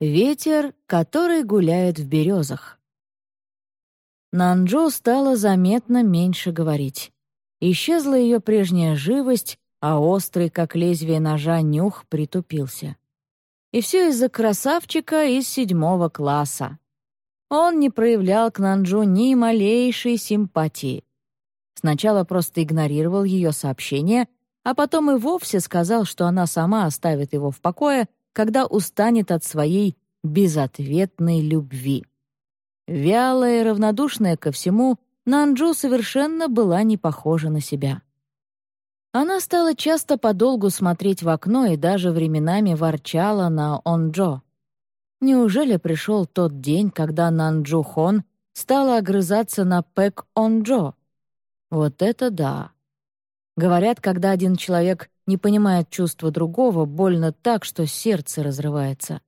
Ветер, который гуляет в березах. Нанджо стало заметно меньше говорить. Исчезла ее прежняя живость, а острый, как лезвие ножа, нюх притупился. И все из-за красавчика из седьмого класса. Он не проявлял к Нанджу ни малейшей симпатии. Сначала просто игнорировал ее сообщение, а потом и вовсе сказал, что она сама оставит его в покое, когда устанет от своей безответной любви. Вялая и равнодушная ко всему, Нанджу совершенно была не похожа на себя. Она стала часто подолгу смотреть в окно и даже временами ворчала на Онджо. Неужели пришел тот день, когда Нанджу Хон стала огрызаться на Пэк Онджо? Вот это да! Говорят, когда один человек не понимает чувства другого, больно так, что сердце разрывается.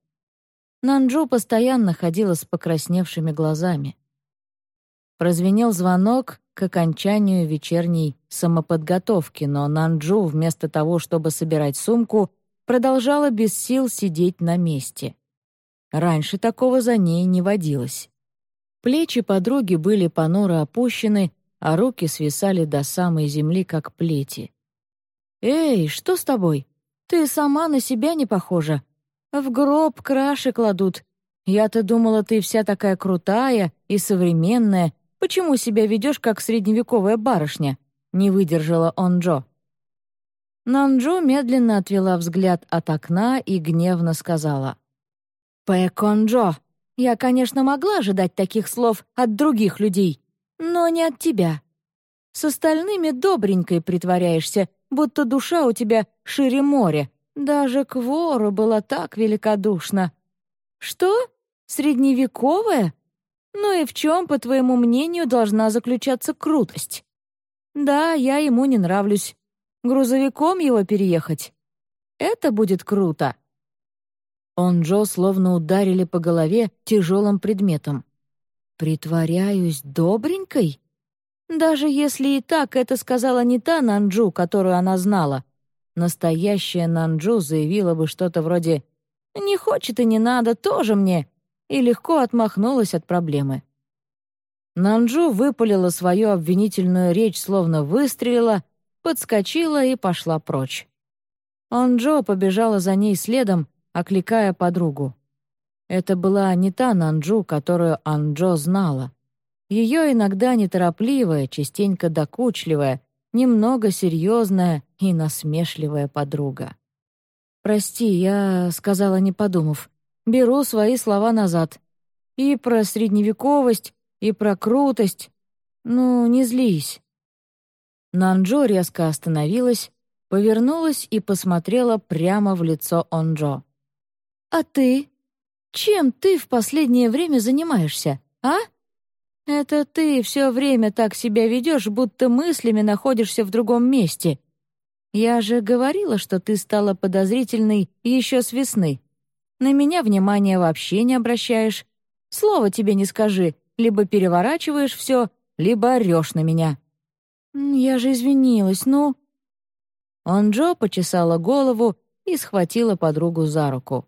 Нанджу постоянно ходила с покрасневшими глазами. Прозвенел звонок к окончанию вечерней самоподготовки, но Нанджу, вместо того, чтобы собирать сумку, продолжала без сил сидеть на месте. Раньше такого за ней не водилось. Плечи подруги были понуро опущены, а руки свисали до самой земли, как плети. «Эй, что с тобой? Ты сама на себя не похожа. В гроб краши кладут. Я-то думала, ты вся такая крутая и современная. Почему себя ведешь, как средневековая барышня?» — не выдержала он Джо. Нанджо медленно отвела взгляд от окна и гневно сказала. «Пэконджо, я, конечно, могла ожидать таких слов от других людей, но не от тебя. С остальными добренькой притворяешься, будто душа у тебя шире моря, даже к вору была так великодушна. Что? Средневековая? Ну и в чем, по твоему мнению, должна заключаться крутость? Да, я ему не нравлюсь. Грузовиком его переехать? Это будет круто. Он Джо словно ударили по голове тяжелым предметом. «Притворяюсь добренькой?» Даже если и так это сказала не та Нанджу, которую она знала, Настоящая Нанджу заявила бы что-то вроде «Не хочет и не надо, тоже мне», и легко отмахнулась от проблемы. Нанджу выпалила свою обвинительную речь, словно выстрелила, подскочила и пошла прочь. Анджо побежала за ней следом, окликая подругу. Это была не та Нанджу, которую Анджо знала. Ее иногда неторопливая, частенько докучливая, немного серьезная и насмешливая подруга. «Прости, я сказала, не подумав. Беру свои слова назад. И про средневековость, и про крутость. Ну, не злись». Нанджо резко остановилась, повернулась и посмотрела прямо в лицо Онджо. «А ты? Чем ты в последнее время занимаешься, а?» «Это ты все время так себя ведешь, будто мыслями находишься в другом месте. Я же говорила, что ты стала подозрительной еще с весны. На меня внимания вообще не обращаешь. Слова тебе не скажи, либо переворачиваешь все, либо орешь на меня». «Я же извинилась, ну...» Анджо почесала голову и схватила подругу за руку.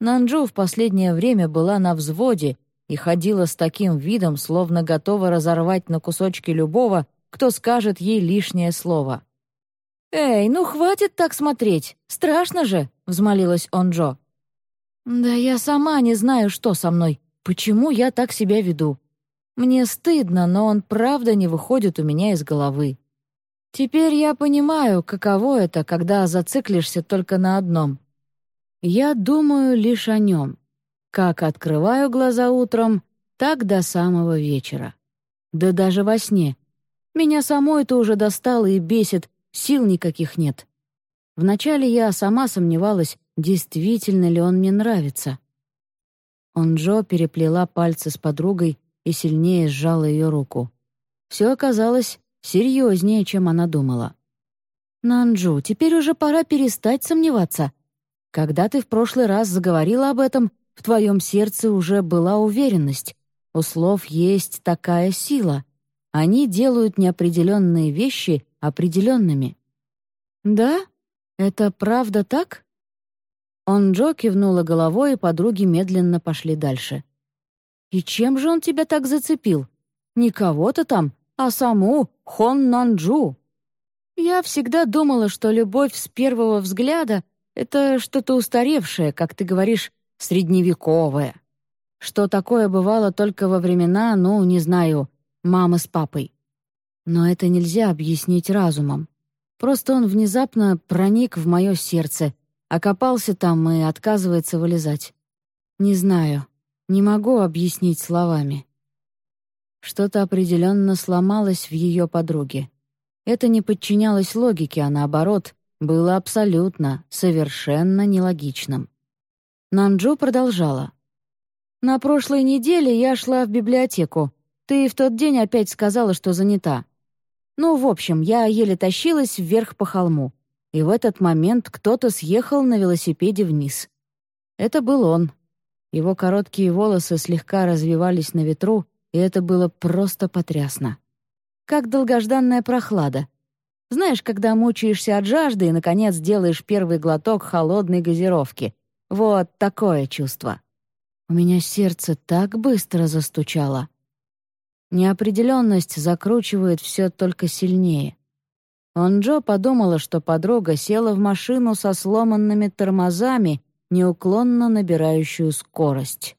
Нанджо в последнее время была на взводе и ходила с таким видом, словно готова разорвать на кусочки любого, кто скажет ей лишнее слово. «Эй, ну хватит так смотреть! Страшно же!» — взмолилась он Джо. «Да я сама не знаю, что со мной. Почему я так себя веду? Мне стыдно, но он правда не выходит у меня из головы. Теперь я понимаю, каково это, когда зациклишься только на одном. Я думаю лишь о нем. Как открываю глаза утром, так до самого вечера. Да даже во сне. Меня самой это уже достало и бесит, сил никаких нет. Вначале я сама сомневалась, действительно ли он мне нравится. Онджо переплела пальцы с подругой и сильнее сжала ее руку. Все оказалось серьезнее, чем она думала. «Нанджу, теперь уже пора перестать сомневаться. Когда ты в прошлый раз заговорила об этом, в твоем сердце уже была уверенность. У слов есть такая сила. Они делают неопределенные вещи определенными. Да? Это правда так? Он Джо кивнула головой, и подруги медленно пошли дальше. «И чем же он тебя так зацепил? Не кого-то там, а саму Хон Нанджу». Я всегда думала, что любовь с первого взгляда — это что-то устаревшее, как ты говоришь, средневековое. Что такое бывало только во времена, ну, не знаю, мамы с папой. Но это нельзя объяснить разумом. Просто он внезапно проник в мое сердце, окопался там и отказывается вылезать. Не знаю, не могу объяснить словами. Что-то определенно сломалось в ее подруге. Это не подчинялось логике, а наоборот, было абсолютно, совершенно нелогичным. Нанджу продолжала. «На прошлой неделе я шла в библиотеку. Ты в тот день опять сказала, что занята. Ну, в общем, я еле тащилась вверх по холму. И в этот момент кто-то съехал на велосипеде вниз. Это был он. Его короткие волосы слегка развивались на ветру, и это было просто потрясно. Как долгожданная прохлада. Знаешь, когда мучаешься от жажды и, наконец, делаешь первый глоток холодной газировки. Вот такое чувство. У меня сердце так быстро застучало. Неопределенность закручивает все только сильнее. Онджо подумала, что подруга села в машину со сломанными тормозами, неуклонно набирающую скорость.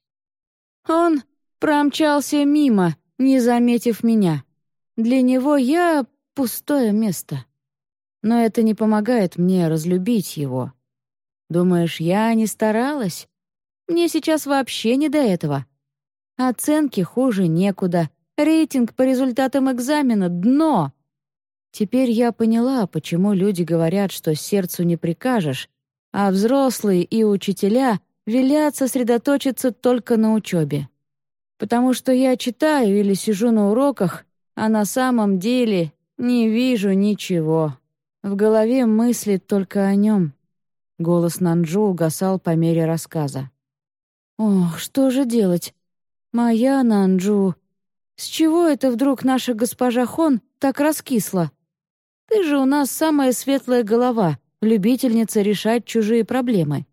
Он промчался мимо, не заметив меня. Для него я — пустое место. Но это не помогает мне разлюбить его. Думаешь, я не старалась? Мне сейчас вообще не до этого. Оценки хуже некуда — Рейтинг по результатам экзамена — дно. Теперь я поняла, почему люди говорят, что сердцу не прикажешь, а взрослые и учителя велят сосредоточиться только на учебе. Потому что я читаю или сижу на уроках, а на самом деле не вижу ничего. В голове мысли только о нем. Голос Нанджу угасал по мере рассказа. «Ох, что же делать? Моя Нанджу, с чего это вдруг наша госпожа Хон так раскисла? Ты же у нас самая светлая голова, любительница решать чужие проблемы.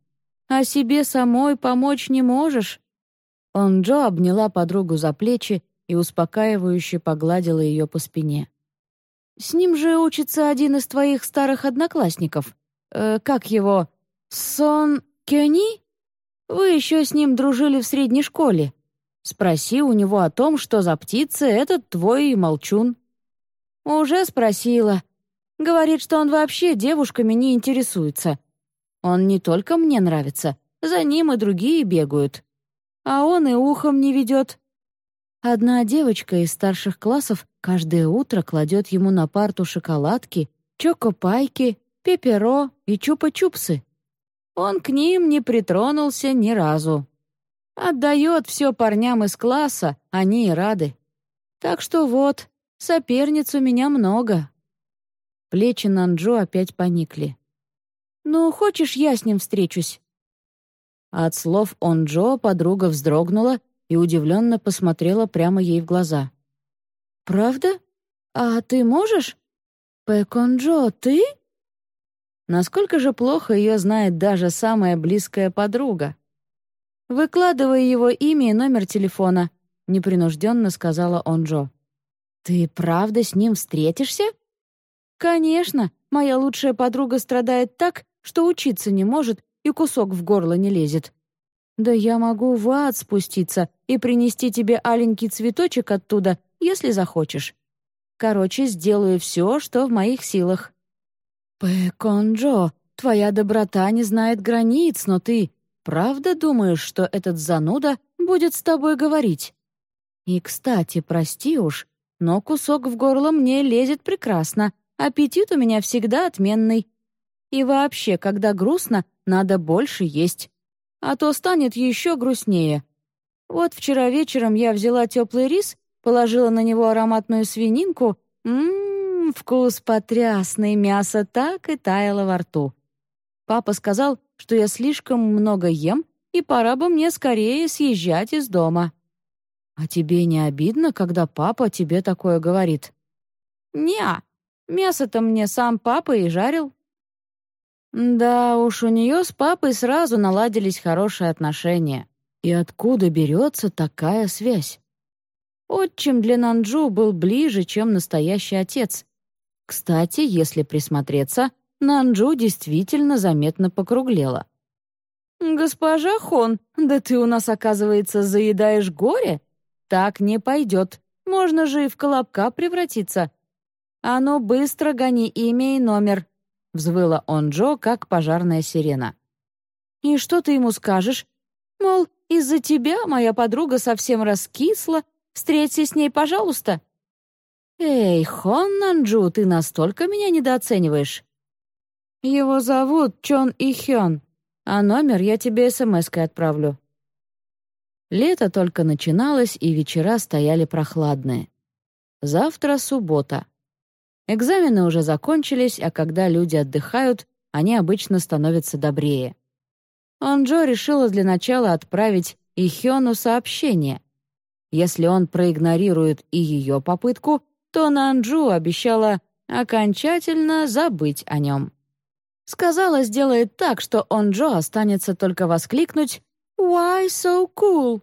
А себе самой помочь не можешь?» Он Джо обняла подругу за плечи и успокаивающе погладила ее по спине. «С ним же учится один из твоих старых одноклассников. Э, как его? Сон Кёни? Вы еще с ним дружили в средней школе. Спроси у него о том, что за птица этот твой молчун». «Уже спросила. Говорит, что он вообще девушками не интересуется. Он не только мне нравится, за ним и другие бегают. А он и ухом не ведет». Одна девочка из старших классов каждое утро кладет ему на парту шоколадки, чокопайки, пеперо и чупа-чупсы. Он к ним не притронулся ни разу. Отдает все парням из класса, они и рады. Так что вот, соперниц у меня много». Плечи Нанджо опять поникли. «Ну, хочешь, я с ним встречусь?» От слов Онджо подруга вздрогнула и удивленно посмотрела прямо ей в глаза. «Правда? А ты можешь? Пэконджо, ты?» Насколько же плохо ее знает даже самая близкая подруга. «Выкладывай его имя и номер телефона», — непринужденно сказала он Джо. «Ты правда с ним встретишься?» «Конечно, моя лучшая подруга страдает так, что учиться не может и кусок в горло не лезет. Да я могу в ад спуститься и принести тебе аленький цветочек оттуда, если захочешь. Короче, сделаю все, что в моих силах». «Пэконджо, твоя доброта не знает границ, но ты правда думаешь, что этот зануда будет с тобой говорить? И, кстати, прости уж, но кусок в горло мне лезет прекрасно. Аппетит у меня всегда отменный. И вообще, когда грустно, надо больше есть. А то станет еще грустнее. Вот вчера вечером я взяла теплый рис, положила на него ароматную свининку. Ммм, вкус потрясный, мясо так и таяло во рту. Папа сказал, что я слишком много ем, и пора бы мне скорее съезжать из дома. А тебе не обидно, когда папа тебе такое говорит? Неа, мясо-то мне сам папа и жарил. Да уж, у нее с папой сразу наладились хорошие отношения. И откуда берется такая связь? Отчим для Нанджу был ближе, чем настоящий отец. Кстати, если присмотреться, Нанджу действительно заметно покруглела. «Госпожа Хон, да ты у нас, оказывается, заедаешь горе? Так не пойдет. Можно же и в колобка превратиться. А ну, быстро гони имя и номер», — взвыла он Джо, как пожарная сирена. «И что ты ему скажешь? Мол, из-за тебя моя подруга совсем раскисла, встреться с ней, пожалуйста». «Эй, Хон Нанджу, ты настолько меня недооцениваешь?» «Его зовут Чон Ихён, а номер я тебе смс-кой отправлю». Лето только начиналось, и вечера стояли прохладные. Завтра суббота. Экзамены уже закончились, а когда люди отдыхают, они обычно становятся добрее. Онджо решила для начала отправить Ихёну сообщение. Если он проигнорирует и ее попытку, то Нанджу обещала окончательно забыть о нем. Сказала, сделает так, что Онджо останется только воскликнуть «Why so cool?»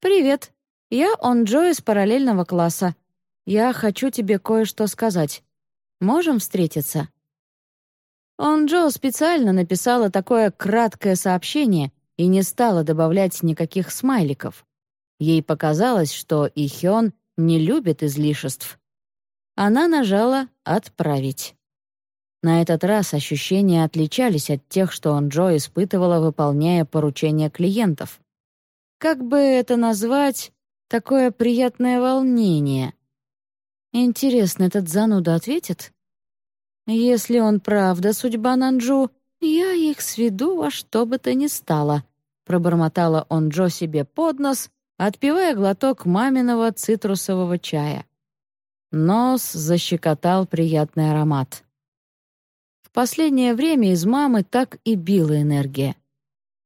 «Привет, я Онджо из параллельного класса. Я хочу тебе кое-что сказать. Можем встретиться?» Онджо специально написала такое краткое сообщение и не стала добавлять никаких смайликов. Ей показалось, что Ихён не любит излишеств. Она нажала «Отправить». На этот раз ощущения отличались от тех, что он Джо испытывала, выполняя поручения клиентов. Как бы это назвать? Такое приятное волнение. Интересно, этот зануда ответит? Если он правда судьба Нанджу, я их сведу во что бы то ни стало, пробормотала он Джо себе под нос, отпивая глоток маминого цитрусового чая. Нос защекотал приятный аромат. В последнее время из мамы так и била энергия.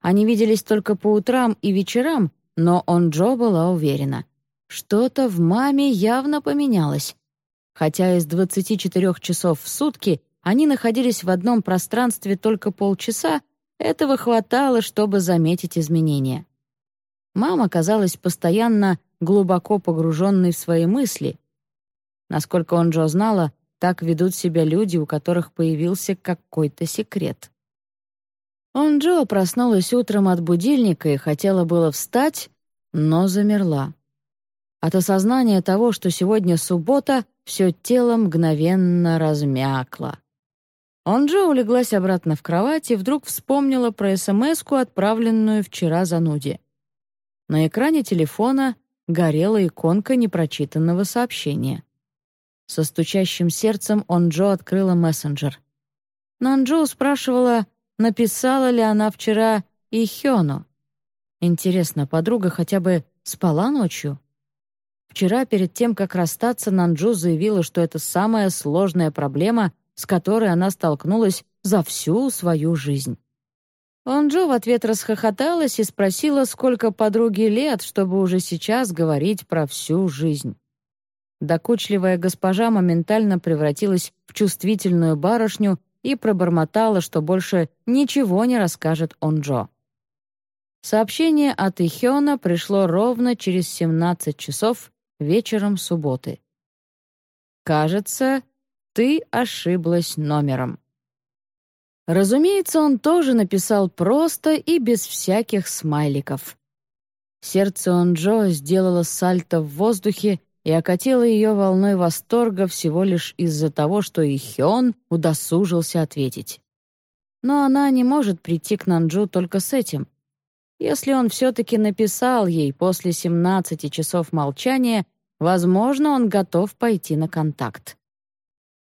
Они виделись только по утрам и вечерам, но он Джо была уверена. Что-то в маме явно поменялось. Хотя из 24 часов в сутки они находились в одном пространстве только полчаса, этого хватало, чтобы заметить изменения. Мама казалась постоянно глубоко погруженной в свои мысли. Насколько он Джо знала, так ведут себя люди, у которых появился какой-то секрет. Он Джо проснулась утром от будильника и хотела было встать, но замерла. От осознания того, что сегодня суббота, все тело мгновенно размякло. Он Джо улеглась обратно в кровать и вдруг вспомнила про смс отправленную вчера зануде. На экране телефона горела иконка непрочитанного сообщения. Со стучащим сердцем он Джо открыла мессенджер. Нанджо спрашивала, написала ли она вчера и Хёну. Интересно, подруга хотя бы спала ночью? Вчера, перед тем, как расстаться, Нанджу заявила, что это самая сложная проблема, с которой она столкнулась за всю свою жизнь. Онджо в ответ расхохоталась и спросила, сколько подруге лет, чтобы уже сейчас говорить про всю жизнь. Докучливая госпожа моментально превратилась в чувствительную барышню и пробормотала, что больше ничего не расскажет Онджо. Сообщение от Ихёна пришло ровно через 17 часов вечером субботы. «Кажется, ты ошиблась номером». Разумеется, он тоже написал просто и без всяких смайликов. Сердце Онджо сделало сальто в воздухе и окатило ее волной восторга всего лишь из-за того, что и Хён удосужился ответить. Но она не может прийти к Нанджу только с этим. Если он все-таки написал ей после 17 часов молчания, возможно, он готов пойти на контакт.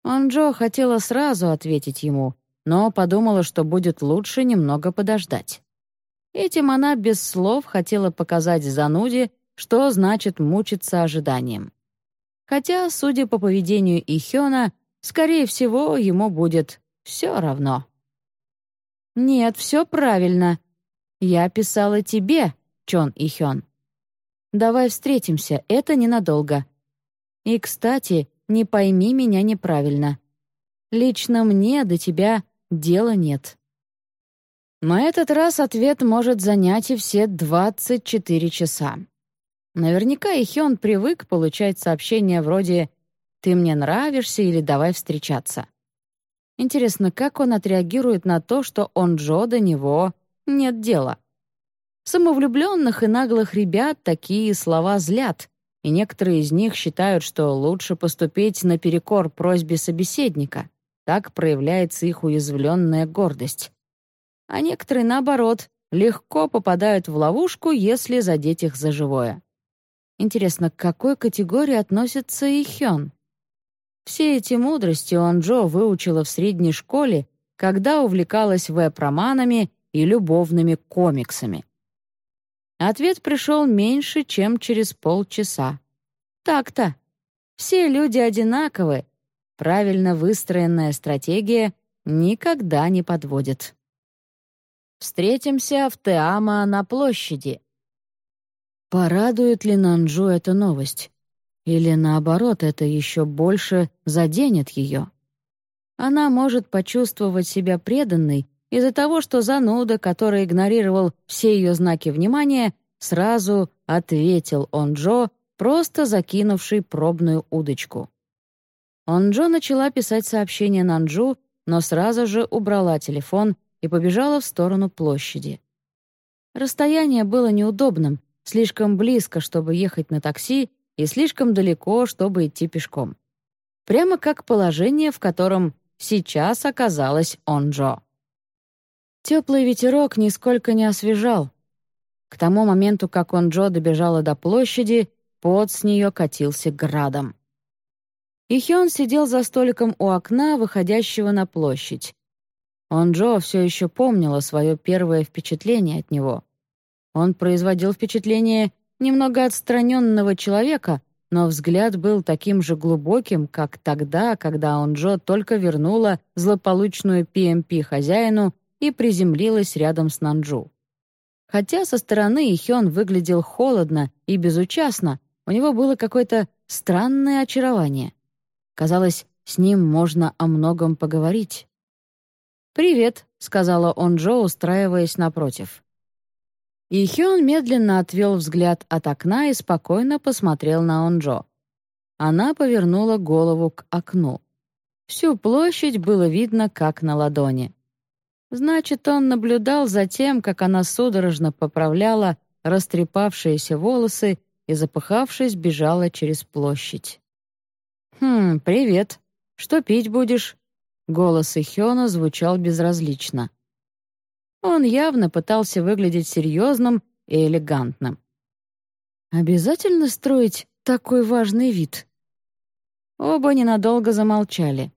Онджо хотела сразу ответить ему, но подумала, что будет лучше немного подождать. Этим она без слов хотела показать зануде, что значит мучиться ожиданием. Хотя, судя по поведению Ихёна, скорее всего, ему будет все равно. «Нет, все правильно. Я писала тебе, Чон Ихён. Давай встретимся, это ненадолго. И, кстати, не пойми меня неправильно. Лично мне до тебя дела нет. На этот раз ответ может занять и все 24 часа. Наверняка Ихён привык получать сообщения вроде «ты мне нравишься» или «давай встречаться». Интересно, как он отреагирует на то, что он Джо до него нет дела. Самовлюбленных и наглых ребят такие слова злят, и некоторые из них считают, что лучше поступить наперекор просьбе собеседника. Так проявляется их уязвленная гордость. А некоторые, наоборот, легко попадают в ловушку, если задеть их за живое. Интересно, к какой категории относится и? Все эти мудрости он Джо выучила в средней школе, когда увлекалась веб-романами и любовными комиксами. Ответ пришел меньше, чем через полчаса. Так-то. Все люди одинаковы. Правильно выстроенная стратегия никогда не подводит. Встретимся в Теама на площади. Порадует ли Нанджу эта новость? Или наоборот, это еще больше заденет ее? Она может почувствовать себя преданной из-за того, что зануда, который игнорировал все ее знаки внимания, сразу ответил он Джо, просто закинувший пробную удочку. Он Джо начала писать сообщение Нанджу, но сразу же убрала телефон и побежала в сторону площади. Расстояние было неудобным, слишком близко, чтобы ехать на такси, и слишком далеко, чтобы идти пешком. Прямо как положение, в котором сейчас оказалась Онджо. Теплый ветерок нисколько не освежал. К тому моменту, как он Джо добежала до площади, пот с нее катился градом. И Хён сидел за столиком у окна, выходящего на площадь. Он Джо все еще помнила свое первое впечатление от него. Он производил впечатление немного отстраненного человека, но взгляд был таким же глубоким, как тогда, когда он Джо только вернула злополучную PMP хозяину и приземлилась рядом с Нанджу. Хотя со стороны Ихён выглядел холодно и безучастно, у него было какое-то странное очарование. Казалось, с ним можно о многом поговорить. «Привет», — сказала он Джо, устраиваясь напротив. Ихён медленно отвел взгляд от окна и спокойно посмотрел на Онджо. Она повернула голову к окну. Всю площадь было видно, как на ладони. Значит, он наблюдал за тем, как она судорожно поправляла растрепавшиеся волосы и, запыхавшись, бежала через площадь. «Хм, привет. Что пить будешь?» Голос Ихёна звучал безразлично. Он явно пытался выглядеть серьезным и элегантным. «Обязательно строить такой важный вид?» Оба ненадолго замолчали.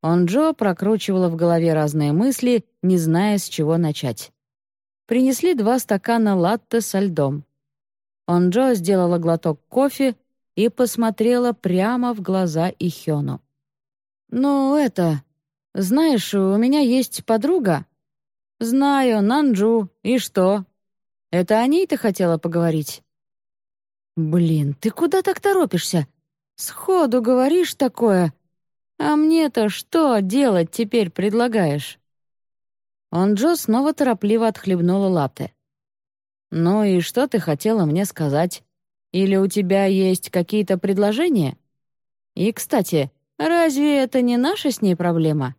Он Джо прокручивала в голове разные мысли, не зная, с чего начать. Принесли два стакана латте со льдом. Он Джо сделала глоток кофе и посмотрела прямо в глаза Ихёну. «Ну, это... Знаешь, у меня есть подруга». «Знаю, Нанджу. И что? Это о ней ты хотела поговорить?» «Блин, ты куда так торопишься? Сходу говоришь такое, «А мне-то что делать теперь предлагаешь?» Он Джо снова торопливо отхлебнула латте. «Ну и что ты хотела мне сказать? Или у тебя есть какие-то предложения? И, кстати, разве это не наша с ней проблема?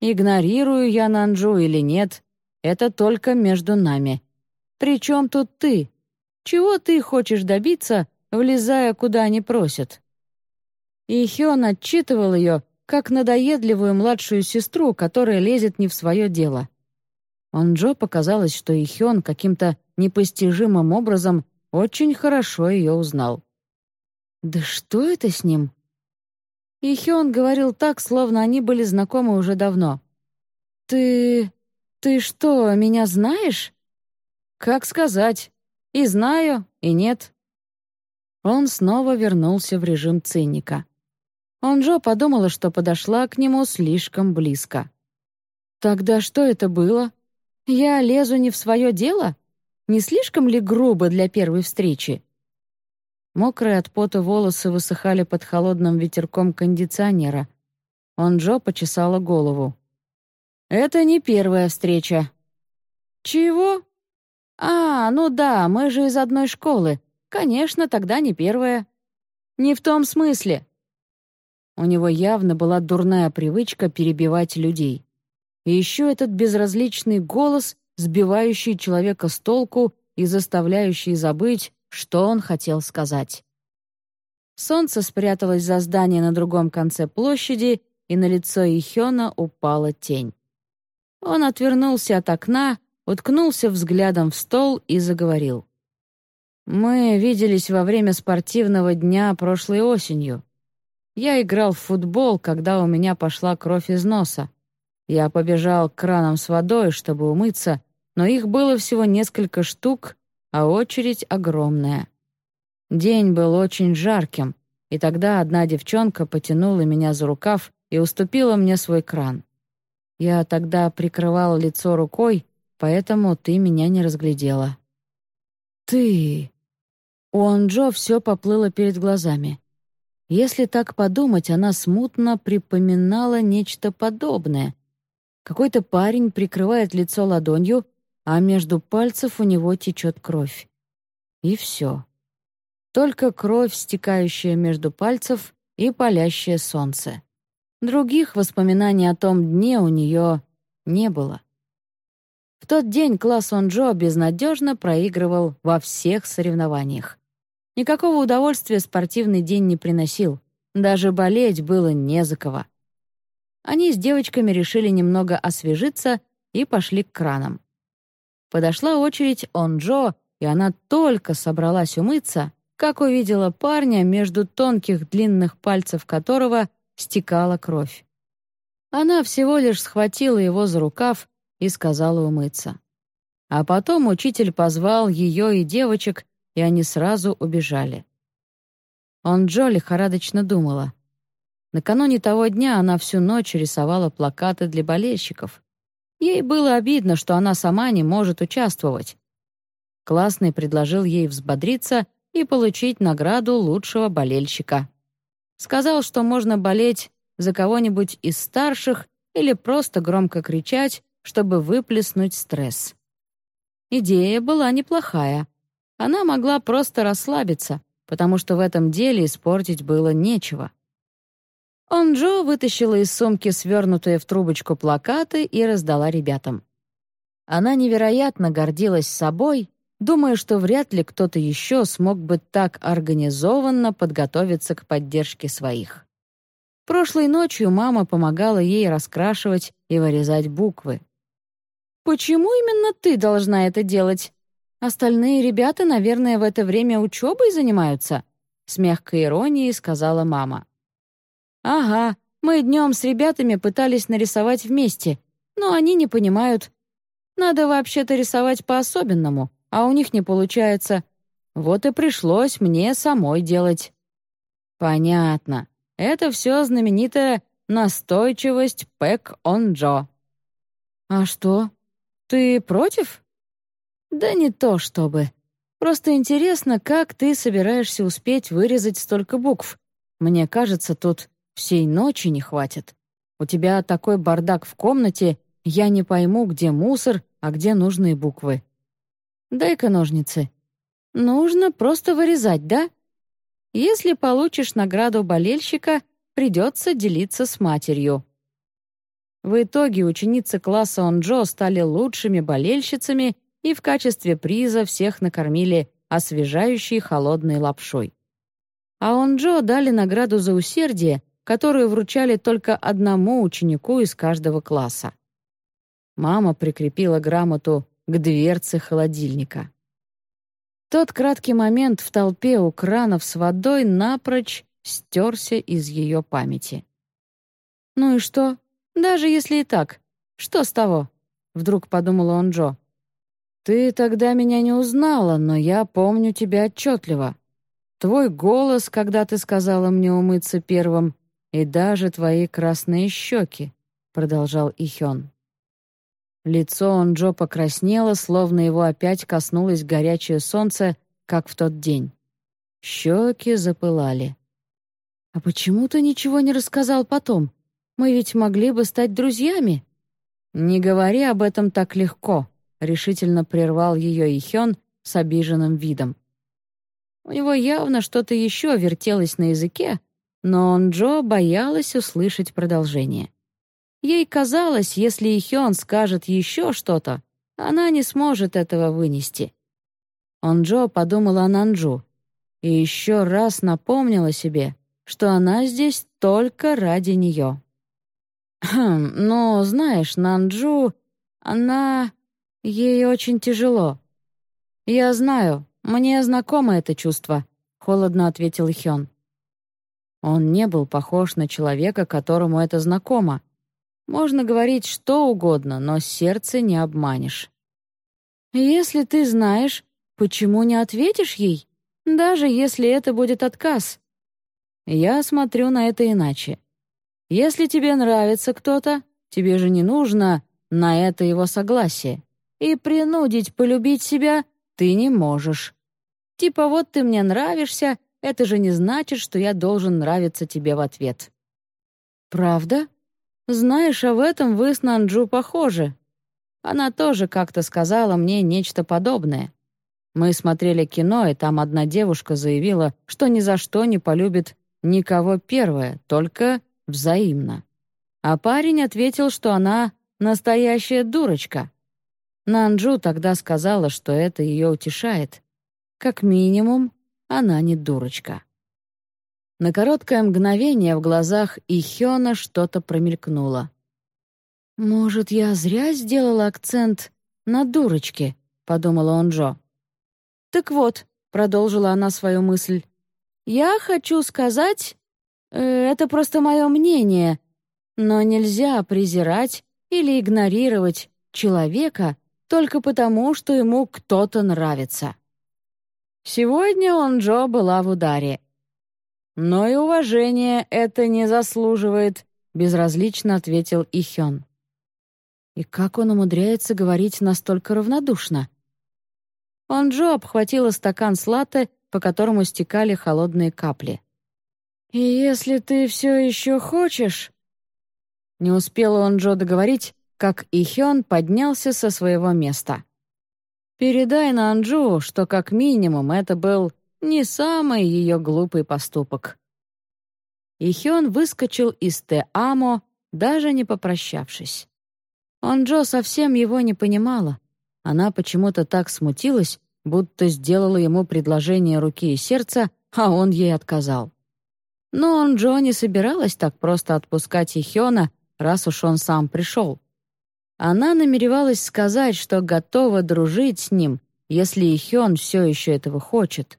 Игнорирую я Нанджу или нет, это только между нами. Причем тут ты? Чего ты хочешь добиться, влезая куда не просят?» И Хён отчитывал ее, как надоедливую младшую сестру, которая лезет не в свое дело. Онджо показалось, что Ихён каким-то непостижимым образом очень хорошо ее узнал. «Да что это с ним?» Ихён говорил так, словно они были знакомы уже давно. «Ты... ты что, меня знаешь?» «Как сказать? И знаю, и нет». Он снова вернулся в режим циника. Онжо подумала, что подошла к нему слишком близко. «Тогда что это было? Я лезу не в свое дело? Не слишком ли грубо для первой встречи?» Мокрые от пота волосы высыхали под холодным ветерком кондиционера. Онжо почесала голову. «Это не первая встреча». «Чего?» «А, ну да, мы же из одной школы. Конечно, тогда не первая». «Не в том смысле». У него явно была дурная привычка перебивать людей. И еще этот безразличный голос, сбивающий человека с толку и заставляющий забыть, что он хотел сказать. Солнце спряталось за здание на другом конце площади, и на лицо Ихёна упала тень. Он отвернулся от окна, уткнулся взглядом в стол и заговорил. «Мы виделись во время спортивного дня прошлой осенью. Я играл в футбол, когда у меня пошла кровь из носа. Я побежал к кранам с водой, чтобы умыться, но их было всего несколько штук, а очередь огромная. День был очень жарким, и тогда одна девчонка потянула меня за рукав и уступила мне свой кран. Я тогда прикрывала лицо рукой, поэтому ты меня не разглядела». «Ты...» У Анджо все поплыло перед глазами. Если так подумать, она смутно припоминала нечто подобное. Какой-то парень прикрывает лицо ладонью, а между пальцев у него течет кровь. И все. Только кровь, стекающая между пальцев, и палящее солнце. Других воспоминаний о том дне у нее не было. В тот день класс Онджо безнадежно проигрывал во всех соревнованиях. Никакого удовольствия спортивный день не приносил. Даже болеть было не за кого. Они с девочками решили немного освежиться и пошли к кранам. Подошла очередь Онджо, и она только собралась умыться, как увидела парня, между тонких длинных пальцев которого стекала кровь. Она всего лишь схватила его за рукав и сказала умыться. А потом учитель позвал ее и девочек, и они сразу убежали. Он Джо лихорадочно думала. Накануне того дня она всю ночь рисовала плакаты для болельщиков. Ей было обидно, что она сама не может участвовать. Классный предложил ей взбодриться и получить награду лучшего болельщика. Сказал, что можно болеть за кого-нибудь из старших или просто громко кричать, чтобы выплеснуть стресс. Идея была неплохая. Она могла просто расслабиться, потому что в этом деле испортить было нечего. Он Джо вытащила из сумки свернутые в трубочку плакаты и раздала ребятам. Она невероятно гордилась собой думая, что вряд ли кто-то еще смог бы так организованно подготовиться к поддержке своих. Прошлой ночью мама помогала ей раскрашивать и вырезать буквы. «Почему именно ты должна это делать? Остальные ребята, наверное, в это время учебой занимаются?» С мягкой иронией сказала мама. «Ага, мы днем с ребятами пытались нарисовать вместе, но они не понимают. Надо вообще-то рисовать по-особенному, а у них не получается. Вот и пришлось мне самой делать». «Понятно. Это все знаменитая настойчивость Пэк Он Джо». «А что? Ты против?» «Да не то чтобы. Просто интересно, как ты собираешься успеть вырезать столько букв. Мне кажется, тут всей ночи не хватит. У тебя такой бардак в комнате, я не пойму, где мусор, а где нужные буквы». Дай-ка ножницы. Нужно просто вырезать, да? Если получишь награду болельщика, придется делиться с матерью. В итоге ученицы класса Онджо стали лучшими болельщицами и в качестве приза всех накормили освежающей холодной лапшой. А Онджо дали награду за усердие, которую вручали только одному ученику из каждого класса. Мама прикрепила грамоту к дверце холодильника. Тот краткий момент в толпе у кранов с водой напрочь стерся из ее памяти. «Ну и что? Даже если и так. Что с того?» — вдруг подумала он Джо. «Ты тогда меня не узнала, но я помню тебя отчетливо. Твой голос, когда ты сказала мне умыться первым, и даже твои красные щеки», — продолжал Ихён. Лицо Онджо покраснело, словно его опять коснулось горячее солнце, как в тот день. Щеки запылали. «А почему ты ничего не рассказал потом? Мы ведь могли бы стать друзьями». «Не говори об этом так легко», — решительно прервал ее Ихён с обиженным видом. У него явно что-то еще вертелось на языке, но Онджо боялась услышать продолжение. Ей казалось, если Ихён скажет еще что-то, она не сможет этого вынести. Онджо подумала о Нанджу и еще раз напомнила себе, что она здесь только ради нее. «Хм, ну, знаешь, Нанджу, она... ей очень тяжело». «Я знаю, мне знакомо это чувство», — холодно ответил Хён. Он не был похож на человека, которому это знакомо. Можно говорить что угодно, но сердце не обманешь. «Если ты знаешь, почему не ответишь ей, даже если это будет отказ?» Я смотрю на это иначе. Если тебе нравится кто-то, тебе же не нужно на это его согласие. И принудить полюбить себя ты не можешь. Типа вот ты мне нравишься, это же не значит, что я должен нравиться тебе в ответ. Правда? Знаешь, а в этом вы с Нанджу похожи. Она тоже как-то сказала мне нечто подобное. Мы смотрели кино, и там одна девушка заявила, что ни за что не полюбит никого первая, только взаимно. А парень ответил, что она настоящая дурочка. Нанджу тогда сказала, что это ее утешает. Как минимум, она не дурочка. На короткое мгновение в глазах Ихёна что-то промелькнуло. «Может, я зря сделала акцент на дурочке?» — подумала он Джо. «Так вот», — продолжила она свою мысль, «я хочу сказать, э, это просто мое мнение, но нельзя презирать или игнорировать человека только потому, что ему кто-то нравится». Сегодня он Джо была в ударе. «Но и уважение это не заслуживает», — безразлично ответил Ихён. И как он умудряется говорить настолько равнодушно? Он Джо обхватила стакан с латте, по которому стекали холодные капли. «И если ты все еще хочешь...» Не успел он Джо договорить, как Ихён поднялся со своего места. Передай на Анджу, что как минимум это был не самый ее глупый поступок. И Хён выскочил из Те-Амо, даже не попрощавшись. Анджо совсем его не понимала. Она почему-то так смутилась, будто сделала ему предложение руки и сердца, а он ей отказал. Но Анджо не собиралась так просто отпускать Ихёна, раз уж он сам пришел. Она намеревалась сказать, что готова дружить с ним, если и Хён все еще этого хочет.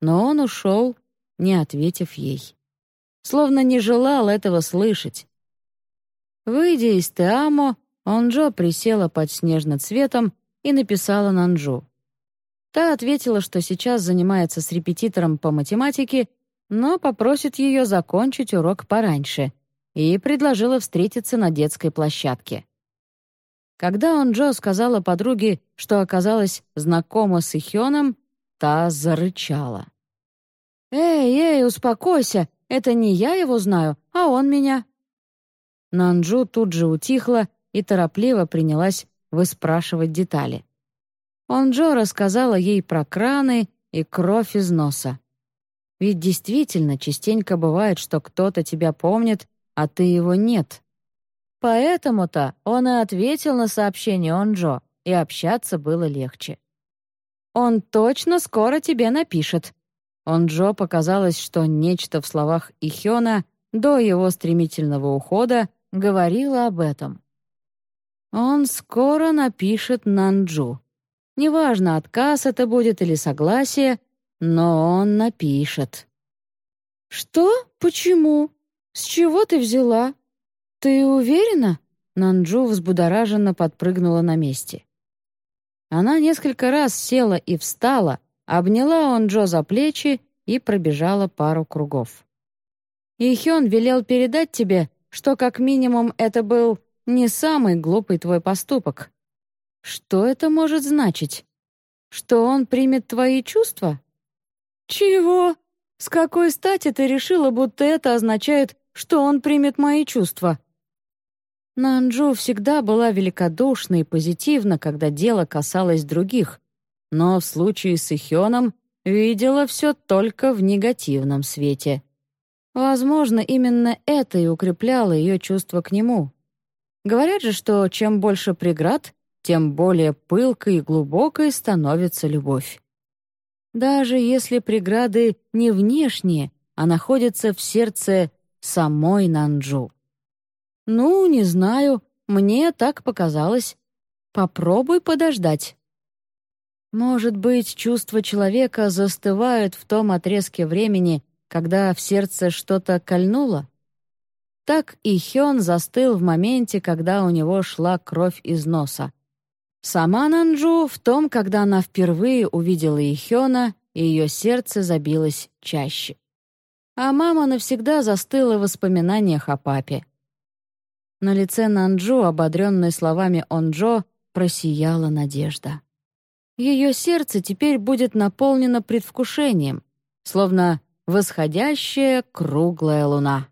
Но он ушел, не ответив ей. Словно не желал этого слышать. Выйдя из Теамо, Онджо присела под снежно-цветом и написала Нанджу. Та ответила, что сейчас занимается с репетитором по математике, но попросит ее закончить урок пораньше, и предложила встретиться на детской площадке. Когда он Джо сказала подруге, что оказалась знакома с Ихёном, та зарычала. «Эй, эй, успокойся, это не я его знаю, а он меня». Нанджу тут же утихла и торопливо принялась выспрашивать детали. Он Джо рассказала ей про краны и кровь из носа. Ведь действительно частенько бывает, что кто-то тебя помнит, а ты его нет. Поэтому-то он и ответил на сообщение Онджо, и общаться было легче. «Он точно скоро тебе напишет». Онджо показалось, что нечто в словах Ихёна до его стремительного ухода говорило об этом. «Он скоро напишет Нанджу. Неважно, отказ это будет или согласие, но он напишет». «Что? Почему? С чего ты взяла?» «Ты уверена?» Нанджу взбудораженно подпрыгнула на месте. Она несколько раз села и встала, обняла он Джо за плечи и пробежала пару кругов. «Ихён велел передать тебе, что как минимум это был не самый глупый твой поступок. Что это может значить? Что он примет твои чувства?» «Чего? С какой стати ты решила, будто это означает, что он примет мои чувства?» Нанджу всегда была великодушна и позитивна, когда дело касалось других, но в случае с Ихёном видела все только в негативном свете. Возможно, именно это и укрепляло ее чувство к нему. Говорят же, что чем больше преград, тем более пылкой и глубокой становится любовь. Даже если преграды не внешние, а находятся в сердце самой Нанджу. «Ну, не знаю, мне так показалось. Попробуй подождать». Может быть, чувства человека застывают в том отрезке времени, когда в сердце что-то кольнуло? Так и Хён застыл в моменте, когда у него шла кровь из носа. Сама Нанджу в том, когда она впервые увидела Ихёна, и ее сердце забилось чаще. А мама навсегда застыла в воспоминаниях о папе. На лице Нанджу, ободренной словами Онджо, просияла надежда. Ее сердце теперь будет наполнено предвкушением, словно восходящая круглая луна.